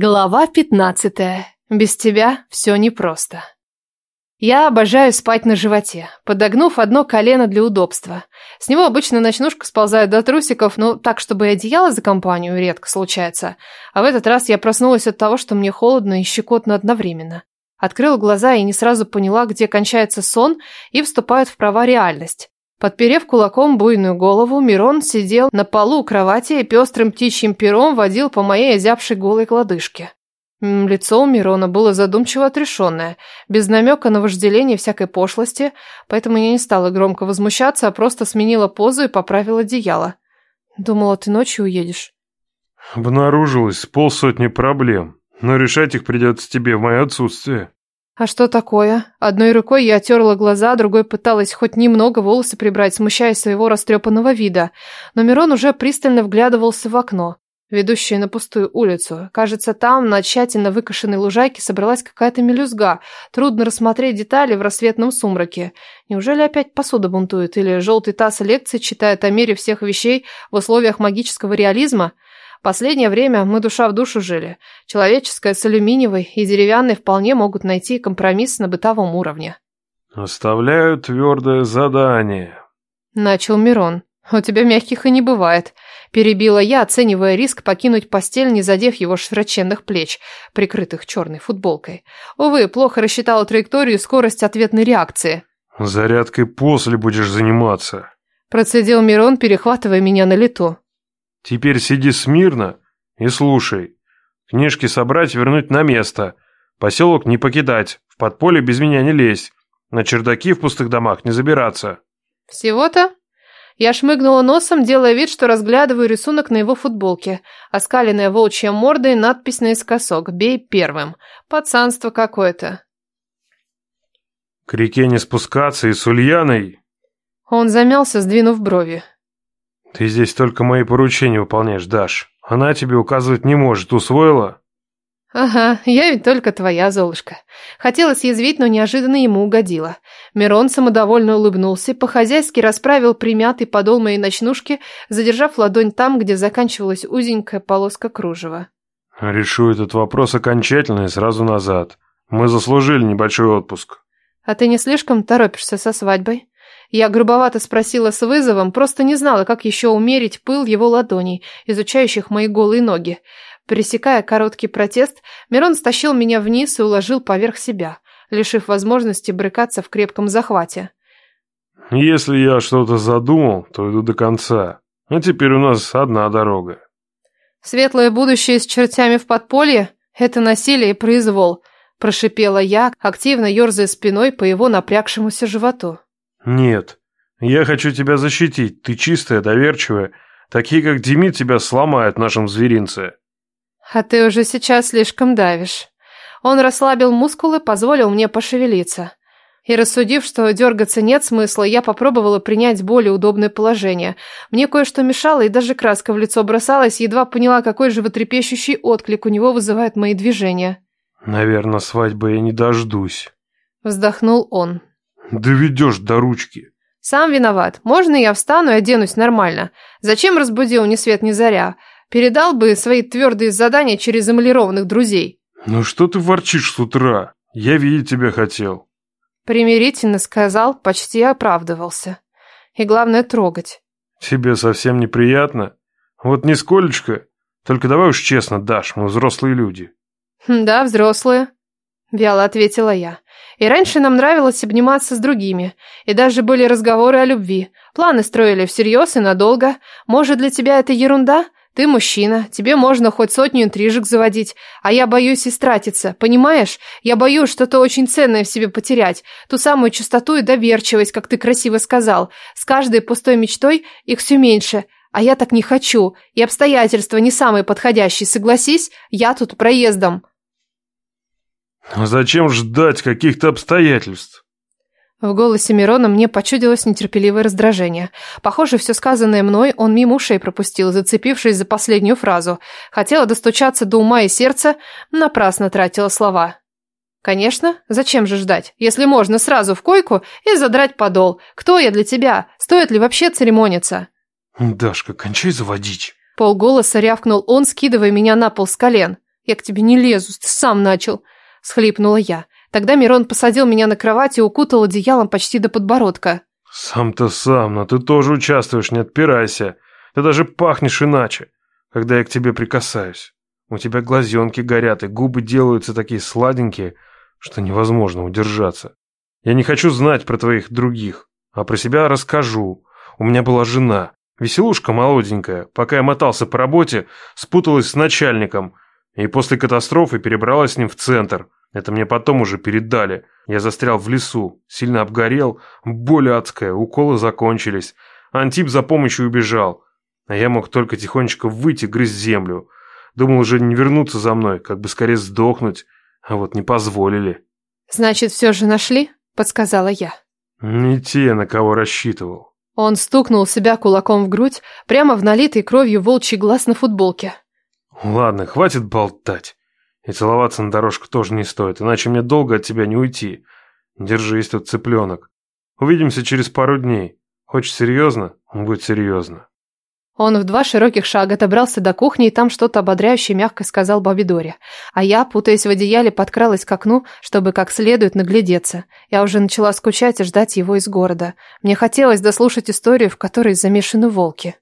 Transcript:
Глава 15. Без тебя все непросто. Я обожаю спать на животе, подогнув одно колено для удобства. С него обычно ночнушка сползает до трусиков, но так, чтобы и одеяло за компанию редко случается. А в этот раз я проснулась от того, что мне холодно и щекотно одновременно. Открыла глаза и не сразу поняла, где кончается сон и вступает в права реальность. Подперев кулаком буйную голову, Мирон сидел на полу кровати и пестрым птичьим пером водил по моей озябшей голой лодыжке. Лицо у Мирона было задумчиво отрешенное, без намека на вожделение всякой пошлости, поэтому я не стала громко возмущаться, а просто сменила позу и поправила одеяло. Думала, ты ночью уедешь. Обнаружилось полсотни проблем, но решать их придется тебе в мое отсутствие. А что такое? Одной рукой я терла глаза, другой пыталась хоть немного волосы прибрать, смущаясь своего растрепанного вида. Но Мирон уже пристально вглядывался в окно, ведущее на пустую улицу. Кажется, там, на тщательно выкошенной лужайке, собралась какая-то мелюзга. Трудно рассмотреть детали в рассветном сумраке. Неужели опять посуда бунтует? Или желтый таз лекции читает о мере всех вещей в условиях магического реализма? — Последнее время мы душа в душу жили. Человеческое с алюминиевой и деревянной вполне могут найти компромисс на бытовом уровне. «Оставляю твердое задание», — начал Мирон. «У тебя мягких и не бывает», — перебила я, оценивая риск покинуть постель, не задев его широченных плеч, прикрытых черной футболкой. Увы, плохо рассчитала траекторию и скорость ответной реакции. «Зарядкой после будешь заниматься», — процедил Мирон, перехватывая меня на лету. Теперь сиди смирно и слушай. Книжки собрать, вернуть на место. Поселок не покидать, в подполье без меня не лезь. На чердаки в пустых домах не забираться». «Всего-то?» Я шмыгнула носом, делая вид, что разглядываю рисунок на его футболке. Оскаленная волчья морда и надпись наискосок «Бей первым». Пацанство какое-то. «К реке не спускаться и с Ульяной?» Он замялся, сдвинув брови. Ты здесь только мои поручения выполняешь, Даш. Она тебе указывать не может, усвоила?» «Ага, я ведь только твоя, Золушка». Хотела съязвить, но неожиданно ему угодила. Мирон самодовольно улыбнулся, по-хозяйски расправил примятый подол моей ночнушки, задержав ладонь там, где заканчивалась узенькая полоска кружева. «Решу этот вопрос окончательно и сразу назад. Мы заслужили небольшой отпуск». «А ты не слишком торопишься со свадьбой?» Я грубовато спросила с вызовом, просто не знала, как еще умерить пыл его ладоней, изучающих мои голые ноги. Пересекая короткий протест, Мирон стащил меня вниз и уложил поверх себя, лишив возможности брыкаться в крепком захвате. «Если я что-то задумал, то иду до конца. А теперь у нас одна дорога». «Светлое будущее с чертями в подполье — это насилие и произвол», – прошипела я, активно ерзая спиной по его напрягшемуся животу. Нет. Я хочу тебя защитить. Ты чистая, доверчивая. Такие, как Демид, тебя сломают в нашем зверинце. А ты уже сейчас слишком давишь. Он расслабил мускулы, позволил мне пошевелиться. И рассудив, что дергаться нет смысла, я попробовала принять более удобное положение. Мне кое-что мешало, и даже краска в лицо бросалась, едва поняла, какой животрепещущий отклик у него вызывают мои движения. «Наверное, свадьбы я не дождусь», — вздохнул он. Доведешь до ручки. Сам виноват. Можно я встану и оденусь нормально? Зачем разбудил ни свет ни заря? Передал бы свои твердые задания через эмалированных друзей. Ну что ты ворчишь с утра? Я видеть тебя хотел. Примирительно сказал, почти оправдывался. И главное трогать. Тебе совсем неприятно? Вот нисколечко. Только давай уж честно, Даш, мы взрослые люди. Да, взрослые. Вяло ответила я. И раньше нам нравилось обниматься с другими, и даже были разговоры о любви. Планы строили всерьез и надолго. Может, для тебя это ерунда? Ты мужчина, тебе можно хоть сотню интрижек заводить, а я боюсь истратиться, понимаешь? Я боюсь что-то очень ценное в себе потерять, ту самую чистоту и доверчивость, как ты красиво сказал. С каждой пустой мечтой их все меньше, а я так не хочу, и обстоятельства не самые подходящие, согласись, я тут проездом. А зачем ждать каких-то обстоятельств? В голосе Мирона мне почудилось нетерпеливое раздражение. Похоже, все сказанное мной он мимо ушей пропустил, зацепившись за последнюю фразу. Хотела достучаться до ума и сердца, напрасно тратила слова. Конечно, зачем же ждать, если можно сразу в койку и задрать подол. Кто я для тебя? Стоит ли вообще церемониться? Дашка, кончай заводить. Полголоса рявкнул он, скидывая меня на пол с колен. Я к тебе не лезу, ты сам начал всхлипнула я. Тогда Мирон посадил меня на кровать и укутал одеялом почти до подбородка. «Сам-то сам, но ты тоже участвуешь, не отпирайся. Ты даже пахнешь иначе, когда я к тебе прикасаюсь. У тебя глазенки горят, и губы делаются такие сладенькие, что невозможно удержаться. Я не хочу знать про твоих других, а про себя расскажу. У меня была жена, веселушка молоденькая, пока я мотался по работе, спуталась с начальником» и после катастрофы перебралась с ним в центр – это мне потом уже передали. Я застрял в лесу, сильно обгорел, боль адская, уколы закончились. Антип за помощью убежал. А я мог только тихонечко выйти, грызть землю. Думал уже не вернуться за мной, как бы скорее сдохнуть. А вот не позволили. «Значит, все же нашли?» – подсказала я. «Не те, на кого рассчитывал». Он стукнул себя кулаком в грудь, прямо в налитый кровью волчий глаз на футболке. «Ладно, хватит болтать» и целоваться на дорожку тоже не стоит, иначе мне долго от тебя не уйти. Держись тут, цыпленок. Увидимся через пару дней. Хочешь серьезно? Будет серьезно. Он в два широких шага добрался до кухни и там что-то ободряюще мягко сказал бабе Доре. А я, путаясь в одеяле, подкралась к окну, чтобы как следует наглядеться. Я уже начала скучать и ждать его из города. Мне хотелось дослушать историю, в которой замешаны волки.